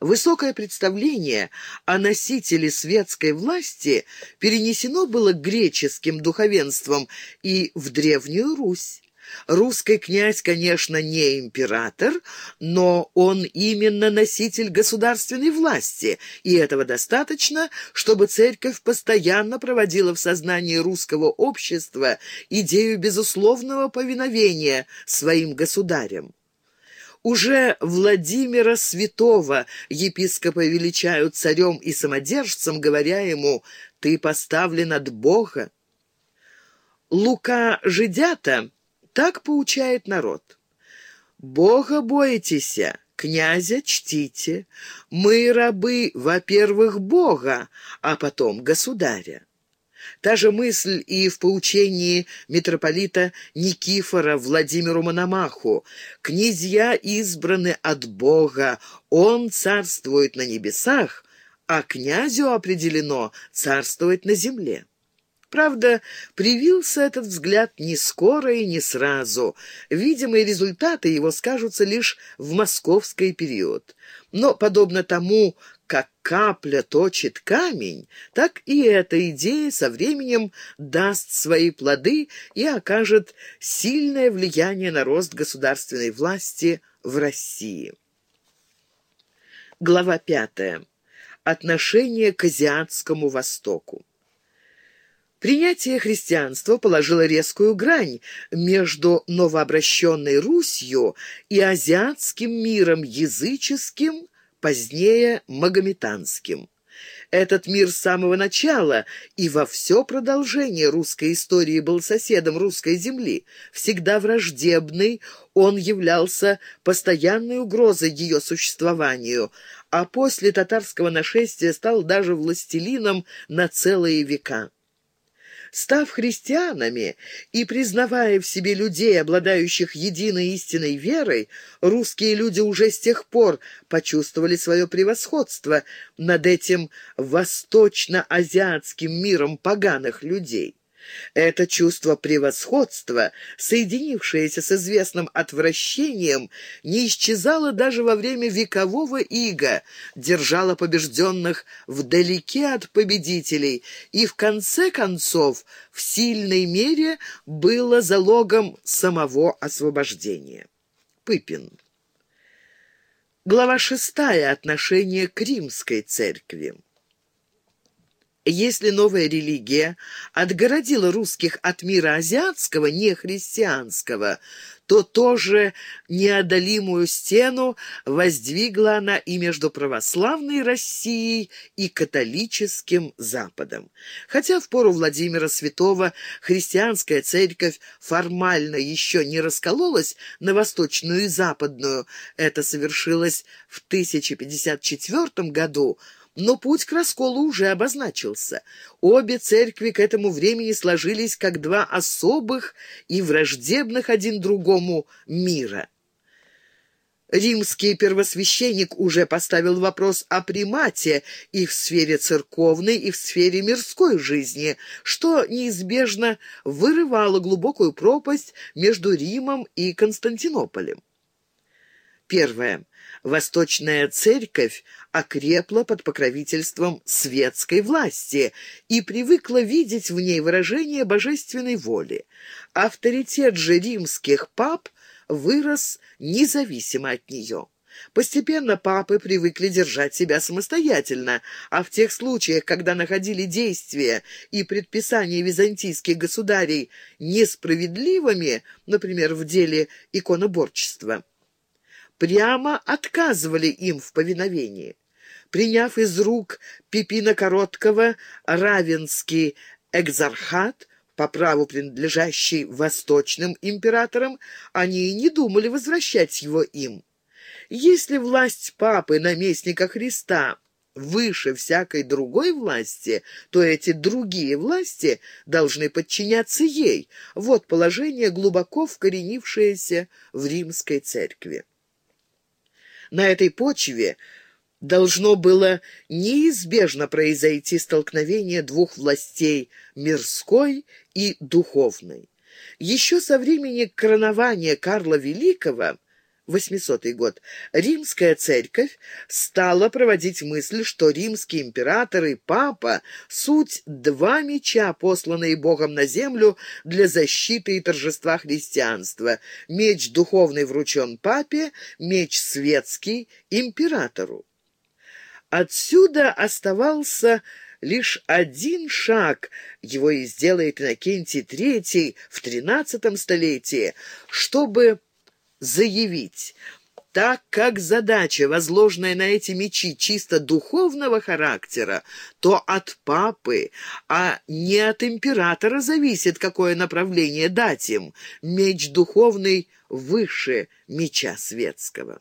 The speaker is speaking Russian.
Высокое представление о носителе светской власти перенесено было греческим духовенством и в Древнюю Русь. Русский князь, конечно, не император, но он именно носитель государственной власти, и этого достаточно, чтобы церковь постоянно проводила в сознании русского общества идею безусловного повиновения своим государям. Уже Владимира Святого епископа величают царем и самодержцем, говоря ему «ты поставлен от Бога». Лука Жидята так поучает народ. «Бога бойтесь, князя чтите. Мы рабы, во-первых, Бога, а потом государя». Та же мысль и в поучении митрополита Никифора Владимиру Мономаху. «Князья избраны от Бога, он царствует на небесах, а князю определено царствовать на земле». Правда, привился этот взгляд не скоро и не сразу. Видимые результаты его скажутся лишь в московский период. Но, подобно тому, как капля точит камень, так и эта идея со временем даст свои плоды и окажет сильное влияние на рост государственной власти в России. Глава пятая. Отношение к азиатскому Востоку. Принятие христианства положило резкую грань между новообращенной Русью и азиатским миром языческим, позднее магометанским. Этот мир с самого начала и во все продолжение русской истории был соседом русской земли. Всегда враждебный, он являлся постоянной угрозой ее существованию, а после татарского нашествия стал даже властелином на целые века. Став христианами и признавая в себе людей, обладающих единой истинной верой, русские люди уже с тех пор почувствовали свое превосходство над этим восточно-азиатским миром поганых людей. Это чувство превосходства, соединившееся с известным отвращением, не исчезало даже во время векового ига, держало побежденных вдалеке от победителей и, в конце концов, в сильной мере было залогом самого освобождения. Пыпин. Глава шестая. Отношение к римской церкви. Если новая религия отгородила русских от мира азиатского, нехристианского, то тоже неодолимую стену воздвигла она и между православной Россией и католическим Западом. Хотя в пору Владимира Святого христианская церковь формально еще не раскололась на восточную и западную, это совершилось в 1054 году, но путь к расколу уже обозначился. Обе церкви к этому времени сложились как два особых и враждебных один другому мира. Римский первосвященник уже поставил вопрос о примате и в сфере церковной, и в сфере мирской жизни, что неизбежно вырывало глубокую пропасть между Римом и Константинополем. Первое. Восточная церковь окрепла под покровительством светской власти и привыкла видеть в ней выражение божественной воли. Авторитет же римских пап вырос независимо от нее. Постепенно папы привыкли держать себя самостоятельно, а в тех случаях, когда находили действия и предписания византийских государей несправедливыми, например, в деле иконоборчества, прямо отказывали им в повиновении. Приняв из рук Пипина Короткого равенский экзархат, по праву принадлежащий восточным императорам, они и не думали возвращать его им. Если власть папы, наместника Христа, выше всякой другой власти, то эти другие власти должны подчиняться ей. Вот положение, глубоко вкоренившееся в римской церкви. На этой почве должно было неизбежно произойти столкновение двух властей – мирской и духовной. Еще со времени коронования Карла Великого 800 год, римская церковь стала проводить мысль, что римский император и папа — суть два меча, посланные Богом на землю для защиты и торжества христианства. Меч духовный вручен папе, меч светский — императору. Отсюда оставался лишь один шаг, его и сделает Иннокентий III в XIII столетии, чтобы заявить, так как задача, возложенная на эти мечи, чисто духовного характера, то от папы, а не от императора зависит, какое направление дать им. Меч духовный выше меча светского.